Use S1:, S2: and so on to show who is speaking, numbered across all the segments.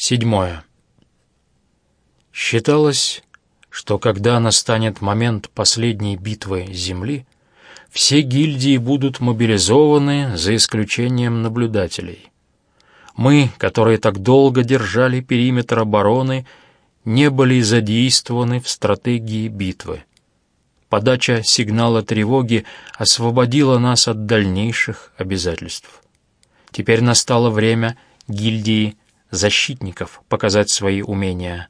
S1: Седьмое. Считалось, что когда настанет момент последней битвы Земли, все гильдии будут мобилизованы за исключением наблюдателей. Мы, которые так долго держали периметр обороны, не были задействованы в стратегии битвы. Подача сигнала тревоги освободила нас от дальнейших обязательств. Теперь настало время гильдии защитников показать свои умения.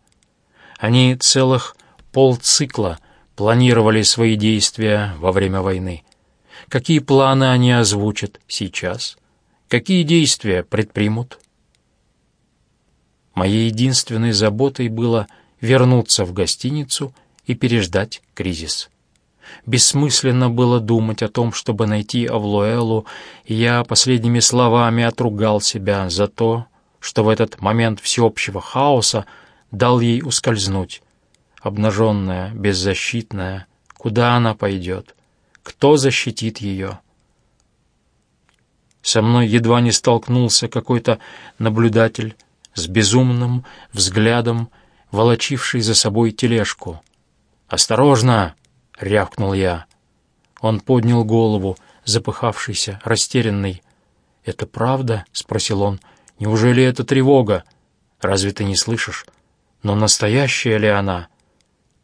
S1: Они целых полцикла планировали свои действия во время войны. Какие планы они озвучат сейчас? Какие действия предпримут? Моей единственной заботой было вернуться в гостиницу и переждать кризис. Бессмысленно было думать о том, чтобы найти Авлуэлу, и я последними словами отругал себя за то, что в этот момент всеобщего хаоса дал ей ускользнуть. Обнаженная, беззащитная, куда она пойдет? Кто защитит ее? Со мной едва не столкнулся какой-то наблюдатель с безумным взглядом, волочивший за собой тележку. «Осторожно!» — рявкнул я. Он поднял голову, запыхавшийся, растерянный. «Это правда?» — спросил он. Неужели это тревога? Разве ты не слышишь? Но настоящая ли она?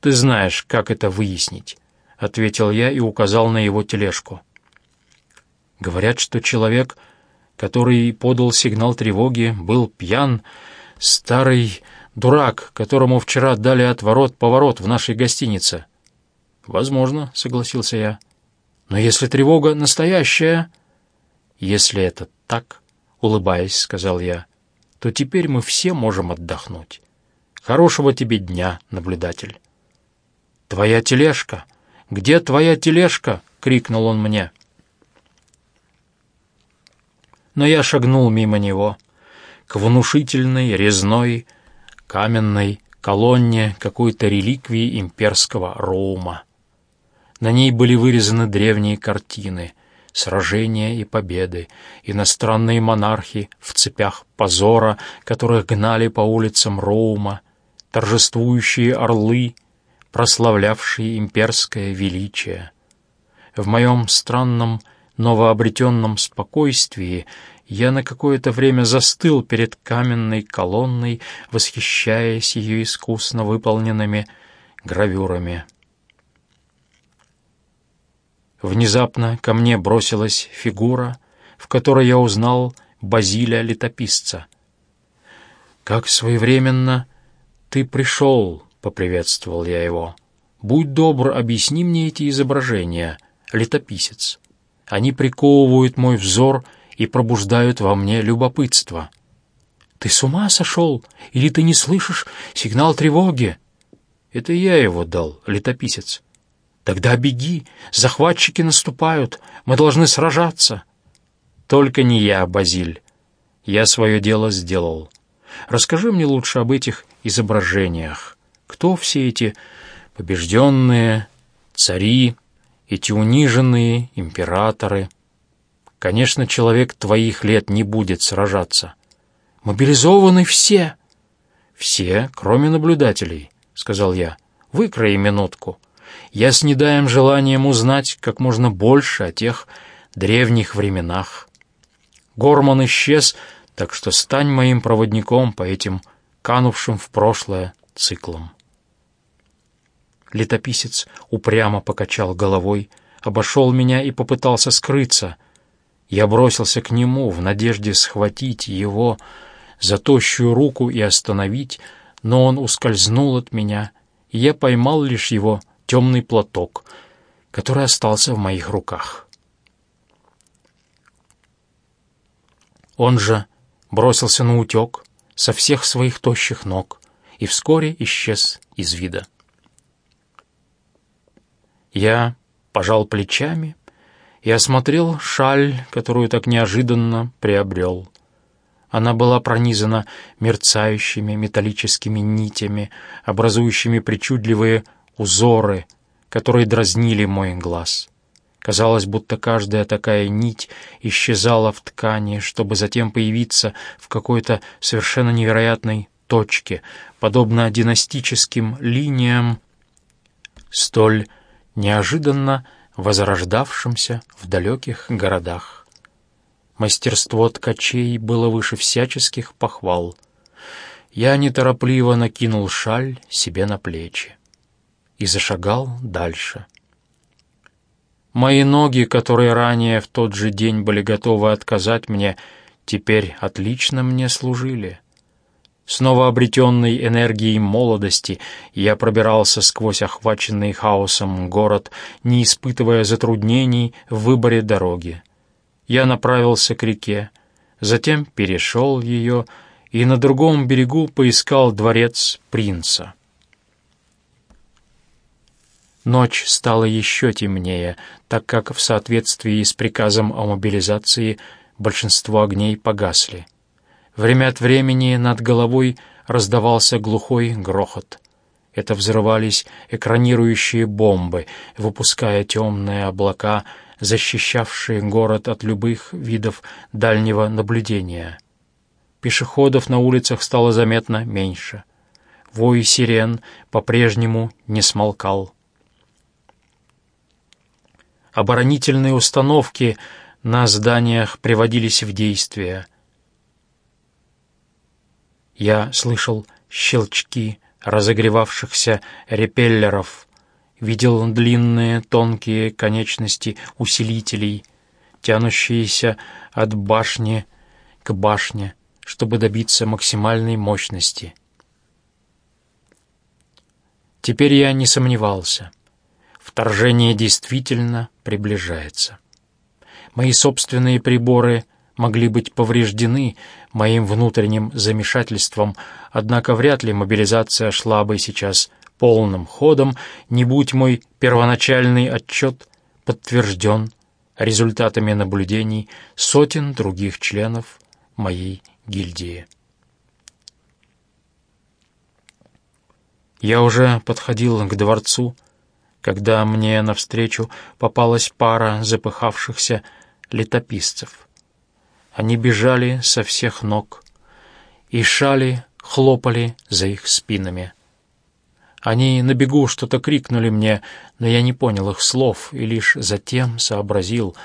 S1: Ты знаешь, как это выяснить, — ответил я и указал на его тележку. Говорят, что человек, который подал сигнал тревоги, был пьян, старый дурак, которому вчера дали отворот-поворот в нашей гостинице. «Возможно», — согласился я. «Но если тревога настоящая...» «Если это так...» улыбаясь, сказал я, то теперь мы все можем отдохнуть. Хорошего тебе дня, наблюдатель. Твоя тележка? Где твоя тележка? крикнул он мне. Но я шагнул мимо него к внушительной резной каменной колонне какой-то реликвии имперского Роума. На ней были вырезаны древние картины — сражения и победы, иностранные монархи в цепях позора, которых гнали по улицам Роума, торжествующие орлы, прославлявшие имперское величие. В моем странном новообретенном спокойствии я на какое-то время застыл перед каменной колонной, восхищаясь ее искусно выполненными гравюрами. Внезапно ко мне бросилась фигура, в которой я узнал Базиля Летописца. «Как своевременно ты пришел!» — поприветствовал я его. «Будь добр, объясни мне эти изображения, летописец. Они приковывают мой взор и пробуждают во мне любопытство». «Ты с ума сошел? Или ты не слышишь сигнал тревоги?» «Это я его дал, летописец. Тогда беги, захватчики наступают, мы должны сражаться. Только не я, Базиль. Я свое дело сделал. Расскажи мне лучше об этих изображениях. Кто все эти побежденные цари, эти униженные императоры? Конечно, человек твоих лет не будет сражаться. Мобилизованы все. Все, кроме наблюдателей, — сказал я. Выкрои минутку. Я с недаем желанием узнать как можно больше о тех древних временах. Гормон исчез, так что стань моим проводником по этим канувшим в прошлое циклам. Летописец упрямо покачал головой, обошел меня и попытался скрыться. Я бросился к нему в надежде схватить его за тощую руку и остановить, но он ускользнул от меня, и я поймал лишь его темный платок, который остался в моих руках. Он же бросился на утек со всех своих тощих ног и вскоре исчез из вида. Я пожал плечами и осмотрел шаль, которую так неожиданно приобрел. Она была пронизана мерцающими металлическими нитями, образующими причудливые узоры, которые дразнили мой глаз. Казалось, будто каждая такая нить исчезала в ткани, чтобы затем появиться в какой-то совершенно невероятной точке, подобно династическим линиям, столь неожиданно возрождавшимся в далеких городах. Мастерство ткачей было выше всяческих похвал. Я неторопливо накинул шаль себе на плечи и зашагал дальше. Мои ноги, которые ранее в тот же день были готовы отказать мне, теперь отлично мне служили. Снова обретенной энергией молодости я пробирался сквозь охваченный хаосом город, не испытывая затруднений в выборе дороги. Я направился к реке, затем перешел ее и на другом берегу поискал дворец принца. Ночь стала еще темнее, так как в соответствии с приказом о мобилизации большинство огней погасли. Время от времени над головой раздавался глухой грохот. Это взрывались экранирующие бомбы, выпуская темные облака, защищавшие город от любых видов дальнего наблюдения. Пешеходов на улицах стало заметно меньше. Вой сирен по-прежнему не смолкал. Оборонительные установки на зданиях приводились в действие. Я слышал щелчки разогревавшихся репеллеров, видел длинные тонкие конечности усилителей, тянущиеся от башни к башне, чтобы добиться максимальной мощности. Теперь я не сомневался — Вторжение действительно приближается. Мои собственные приборы могли быть повреждены моим внутренним замешательством, однако вряд ли мобилизация шла бы сейчас полным ходом, не будь мой первоначальный отчет подтвержден результатами наблюдений сотен других членов моей гильдии. Я уже подходил к дворцу, когда мне навстречу попалась пара запыхавшихся летописцев. Они бежали со всех ног, и шали хлопали за их спинами. Они на бегу что-то крикнули мне, но я не понял их слов и лишь затем сообразил.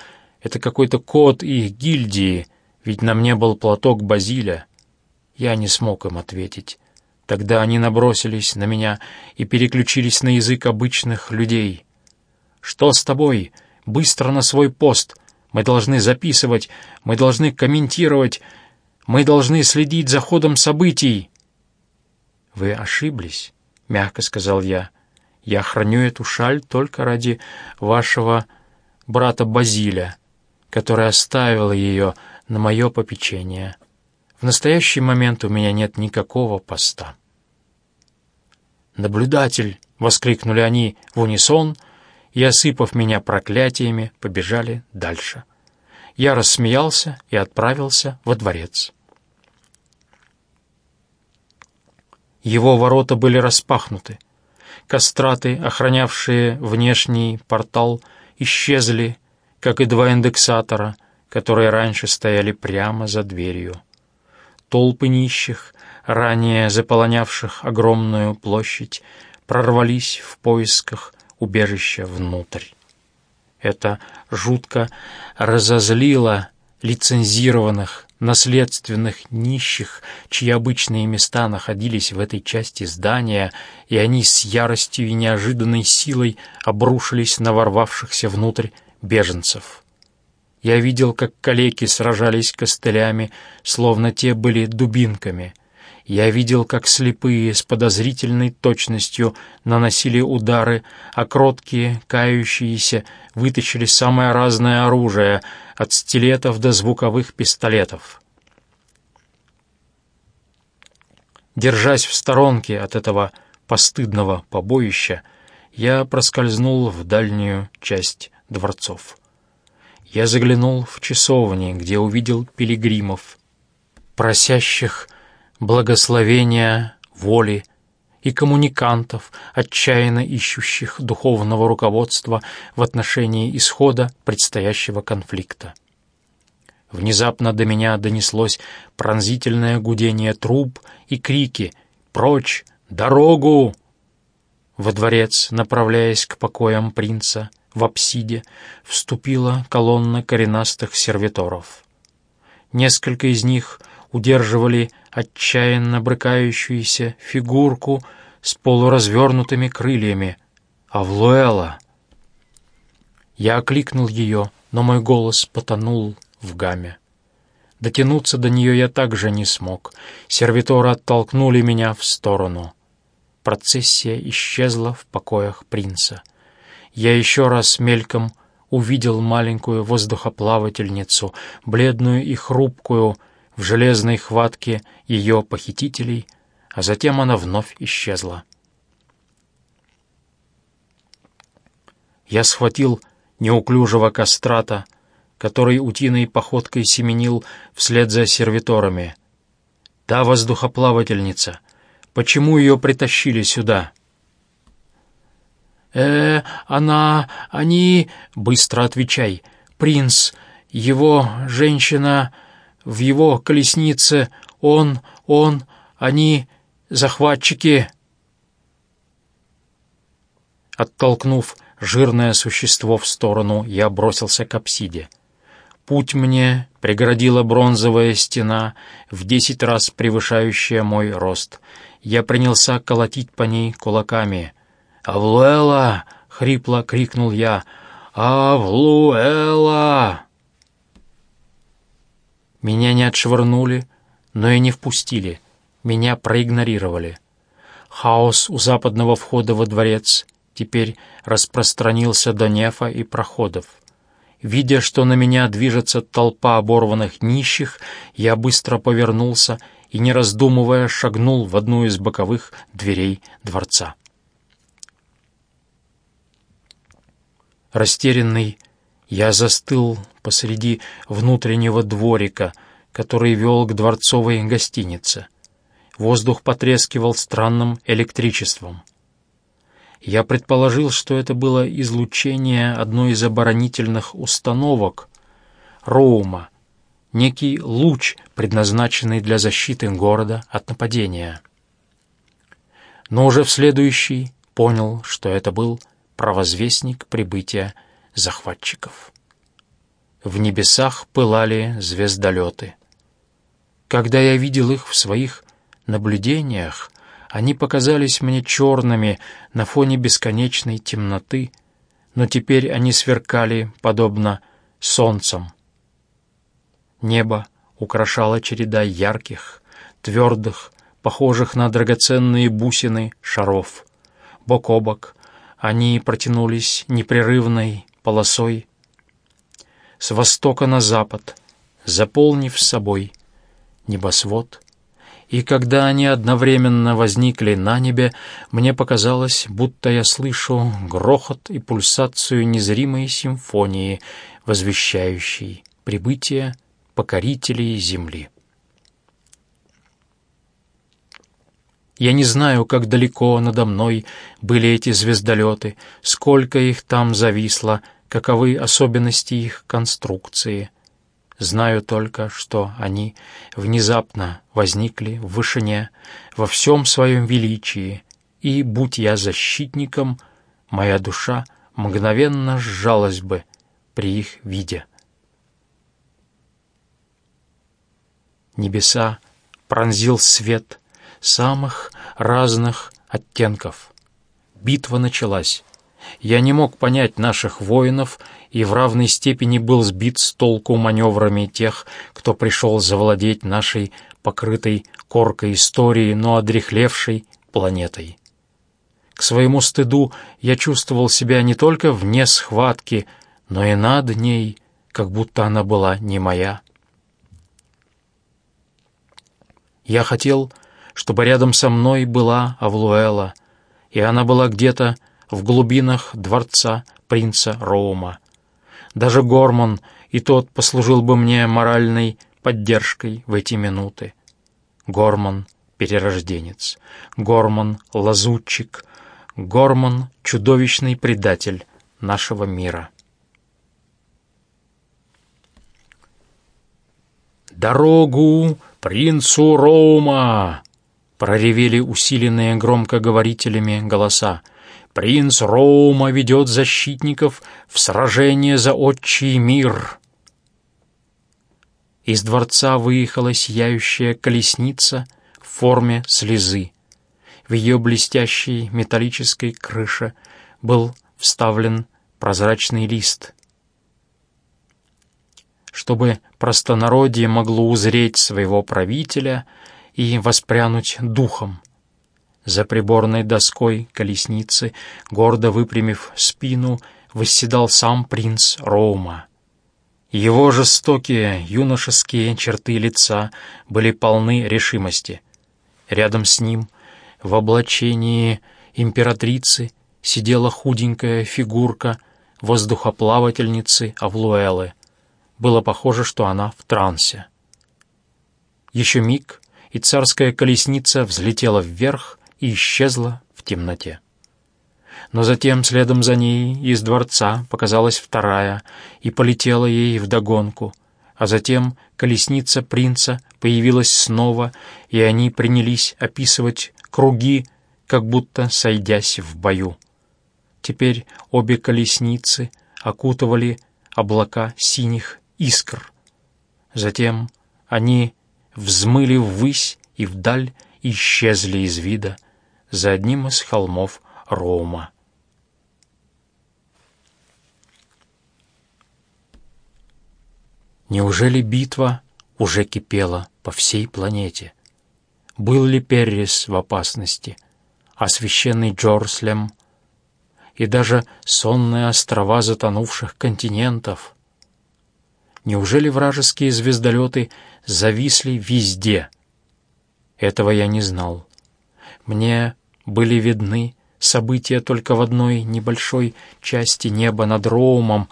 S1: Это какой-то код их гильдии, ведь на мне был платок Базиля. Я не смог им ответить. Тогда они набросились на меня и переключились на язык обычных людей. «Что с тобой? Быстро на свой пост! Мы должны записывать, мы должны комментировать, мы должны следить за ходом событий!» «Вы ошиблись», — мягко сказал я. «Я храню эту шаль только ради вашего брата Базиля, который оставил ее на мое попечение». В настоящий момент у меня нет никакого поста. «Наблюдатель!» — воскликнули они в унисон и, осыпав меня проклятиями, побежали дальше. Я рассмеялся и отправился во дворец. Его ворота были распахнуты. Кастраты, охранявшие внешний портал, исчезли, как и два индексатора, которые раньше стояли прямо за дверью. Толпы нищих, ранее заполонявших огромную площадь, прорвались в поисках убежища внутрь. Это жутко разозлило лицензированных, наследственных нищих, чьи обычные места находились в этой части здания, и они с яростью и неожиданной силой обрушились на ворвавшихся внутрь беженцев. Я видел, как калеки сражались костылями, словно те были дубинками. Я видел, как слепые с подозрительной точностью наносили удары, а кроткие, кающиеся, вытащили самое разное оружие, от стилетов до звуковых пистолетов. Держась в сторонке от этого постыдного побоища, я проскользнул в дальнюю часть дворцов. Я заглянул в часовни, где увидел пилигримов, просящих благословения, воли и коммуникантов, отчаянно ищущих духовного руководства в отношении исхода предстоящего конфликта. Внезапно до меня донеслось пронзительное гудение труб и крики «Прочь! Дорогу!» Во дворец, направляясь к покоям принца, в апсиде вступила колонна коренастых сервиторов. Несколько из них удерживали отчаянно брыкающуюся фигурку с полуразвернутыми крыльями. «Авлуэла!» Я окликнул ее, но мой голос потонул в гамме. Дотянуться до нее я также не смог. Сервиторы оттолкнули меня в сторону. Процессия исчезла в покоях принца. Я еще раз мельком увидел маленькую воздухоплавательницу, бледную и хрупкую, в железной хватке ее похитителей, а затем она вновь исчезла. Я схватил неуклюжего кастрата, который утиной походкой семенил вслед за сервиторами. «Та воздухоплавательница. Почему ее притащили сюда?» «Э, она... они...» «Быстро отвечай. Принц, его женщина, в его колеснице, он, он, они, захватчики...» Оттолкнув жирное существо в сторону, я бросился к апсиде. Путь мне преградила бронзовая стена, в десять раз превышающая мой рост. Я принялся колотить по ней кулаками. «Авлуэла!» — хрипло крикнул я. «Авлуэла!» Меня не отшвырнули, но и не впустили. Меня проигнорировали. Хаос у западного входа во дворец теперь распространился до нефа и проходов. Видя, что на меня движется толпа оборванных нищих, я быстро повернулся и, не раздумывая, шагнул в одну из боковых дверей дворца. Растерянный, я застыл посреди внутреннего дворика, который вел к дворцовой гостинице. Воздух потрескивал странным электричеством. Я предположил, что это было излучение одной из оборонительных установок Роума, некий луч, предназначенный для защиты города от нападения. Но уже в следующий понял, что это был провозвестник прибытия захватчиков. В небесах пылали звездолеты. Когда я видел их в своих наблюдениях, они показались мне черными на фоне бесконечной темноты, но теперь они сверкали, подобно солнцам. Небо украшала череда ярких, твердых, похожих на драгоценные бусины шаров. Бок о бок они протянулись непрерывной полосой с востока на запад, заполнив собой небосвод и когда они одновременно возникли на небе, мне показалось, будто я слышу грохот и пульсацию незримой симфонии, возвещающей прибытие покорителей Земли. Я не знаю, как далеко надо мной были эти звездолеты, сколько их там зависло, каковы особенности их конструкции — Знаю только, что они внезапно возникли в вышине во всем своем величии, и, будь я защитником, моя душа мгновенно сжалась бы при их виде. Небеса пронзил свет самых разных оттенков. Битва началась. Я не мог понять наших воинов и в равной степени был сбит с толку маневрами тех, кто пришел завладеть нашей покрытой коркой истории, но одрехлевшей планетой. К своему стыду я чувствовал себя не только вне схватки, но и над ней, как будто она была не моя. Я хотел, чтобы рядом со мной была Авлуэла, и она была где-то в глубинах дворца принца Роума. Даже Гормон и тот послужил бы мне моральной поддержкой в эти минуты. Гормон — перерожденец, Гормон — лазутчик, Гормон — чудовищный предатель нашего мира. «Дорогу принцу Роума!» проревели усиленные громкоговорителями голоса. «Принц Роума ведет защитников в сражение за отчий мир!» Из дворца выехала сияющая колесница в форме слезы. В ее блестящей металлической крыше был вставлен прозрачный лист. Чтобы простонародье могло узреть своего правителя и воспрянуть духом. За приборной доской колесницы, гордо выпрямив спину, восседал сам принц Роума. Его жестокие юношеские черты лица были полны решимости. Рядом с ним, в облачении императрицы, сидела худенькая фигурка воздухоплавательницы Авлуэлы. Было похоже, что она в трансе. Еще миг, и царская колесница взлетела вверх и исчезла в темноте. Но затем, следом за ней, из дворца показалась вторая и полетела ей вдогонку, а затем колесница принца появилась снова, и они принялись описывать круги, как будто сойдясь в бою. Теперь обе колесницы окутывали облака синих искр. Затем они взмыли ввысь и вдаль исчезли из вида за одним из холмов Роума. Неужели битва уже кипела по всей планете? Был ли Перрис в опасности, а священный Джорслем и даже сонные острова затонувших континентов? Неужели вражеские звездолеты зависли везде? Этого я не знал. Мне были видны события только в одной небольшой части неба над Роумом,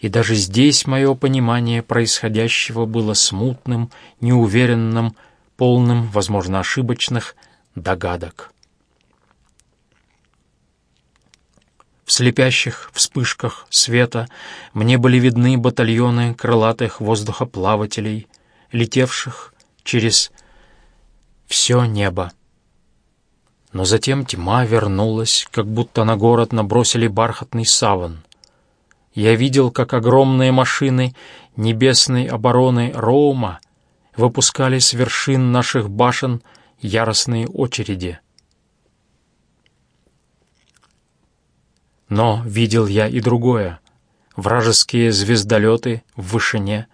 S1: и даже здесь мое понимание происходящего было смутным, неуверенным, полным, возможно, ошибочных догадок. В слепящих вспышках света мне были видны батальоны крылатых воздухоплавателей, летевших через все небо. Но затем тьма вернулась, как будто на город набросили бархатный саван. Я видел, как огромные машины небесной обороны Роума выпускали с вершин наших башен яростные очереди — Но видел я и другое. Вражеские звездолеты в вышине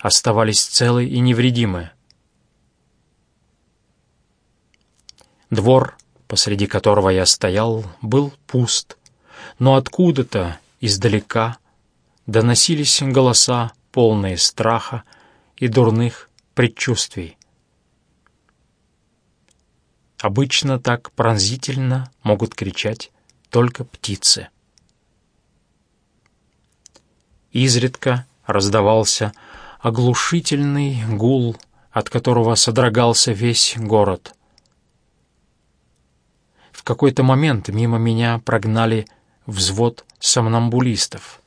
S1: оставались целы и невредимы. Двор, посреди которого я стоял, был пуст, но откуда-то издалека доносились голоса, полные страха и дурных предчувствий. Обычно так пронзительно могут кричать только птицы. Изредка раздавался оглушительный гул, от которого содрогался весь город. Какой-то момент мимо меня прогнали взвод сомнамбулистов.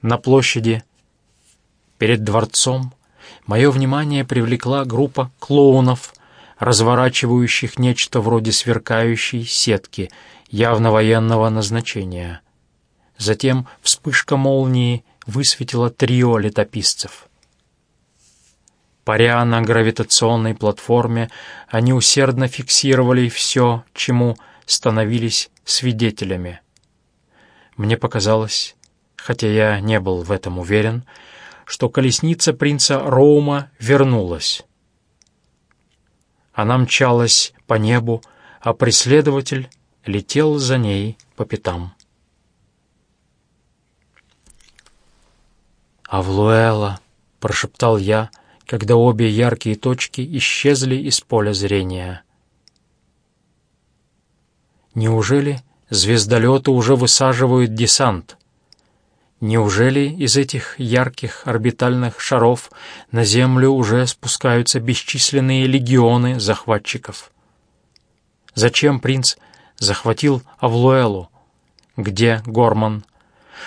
S1: На площади перед дворцом мое внимание привлекла группа клоунов, разворачивающих нечто вроде сверкающей сетки явно военного назначения. Затем вспышка молнии высветила трио летописцев. Паря на гравитационной платформе, они усердно фиксировали все, чему становились свидетелями. Мне показалось, хотя я не был в этом уверен, что колесница принца Роума вернулась. Она мчалась по небу, а преследователь летел за ней по пятам. «Авлуэла!» — прошептал я, когда обе яркие точки исчезли из поля зрения. Неужели звездолеты уже высаживают десант? Неужели из этих ярких орбитальных шаров на Землю уже спускаются бесчисленные легионы захватчиков? Зачем принц захватил Авлуэлу? Где Горман?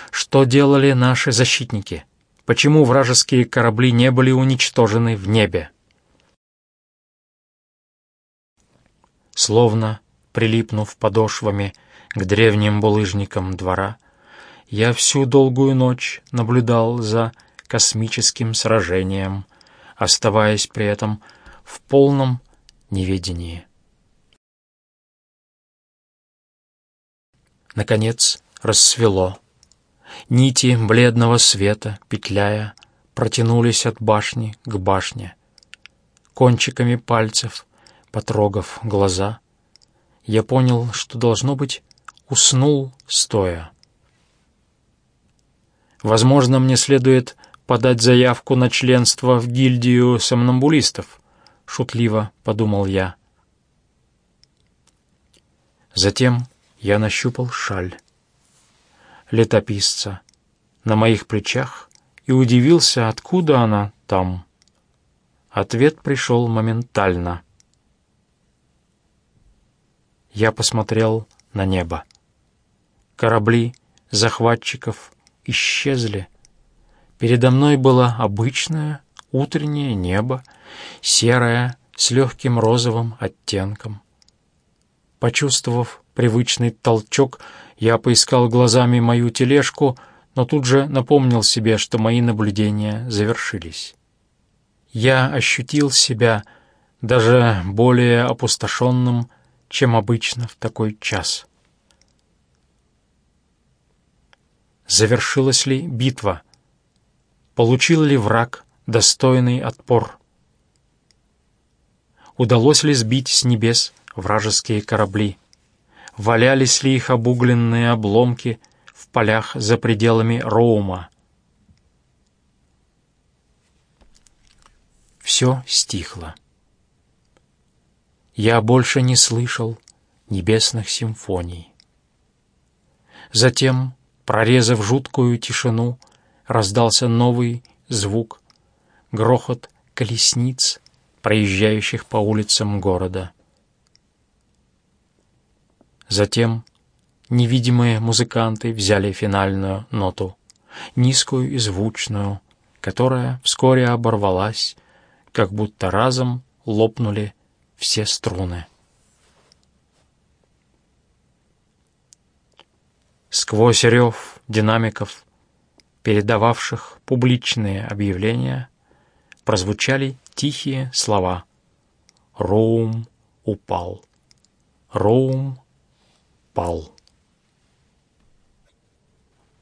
S1: Что делали наши защитники? Почему вражеские корабли не были уничтожены в небе. Словно прилипнув подошвами к древним булыжникам двора, я всю долгую ночь наблюдал за космическим сражением, оставаясь при этом в полном неведении. Наконец рассвело. Нити бледного света, петляя, протянулись от башни к башне. Кончиками пальцев, потрогав глаза, я понял, что, должно быть, уснул стоя. Возможно, мне следует подать заявку на членство в гильдию сомнамбулистов, шутливо подумал я. Затем я нащупал шаль летописца на моих плечах и удивился, откуда она там. Ответ пришел моментально. Я посмотрел на небо. Корабли захватчиков исчезли. Передо мной было обычное утреннее небо, серое, с легким розовым оттенком. Почувствовав привычный толчок, я поискал глазами мою тележку, но тут же напомнил себе, что мои наблюдения завершились. Я ощутил себя даже более опустошенным, чем обычно в такой час. Завершилась ли битва? Получил ли враг достойный отпор? Удалось ли сбить с небес вражеские корабли? Валялись ли их обугленные обломки в полях за пределами Роума. Все стихло. Я больше не слышал небесных симфоний. Затем, прорезав жуткую тишину, раздался новый звук, грохот колесниц, проезжающих по улицам города. Затем невидимые музыканты взяли финальную ноту, низкую и звучную, которая вскоре оборвалась, как будто разом лопнули все струны. Сквозь рев динамиков, передававших публичные объявления, прозвучали тихие слова «Роум упал! Роум ball.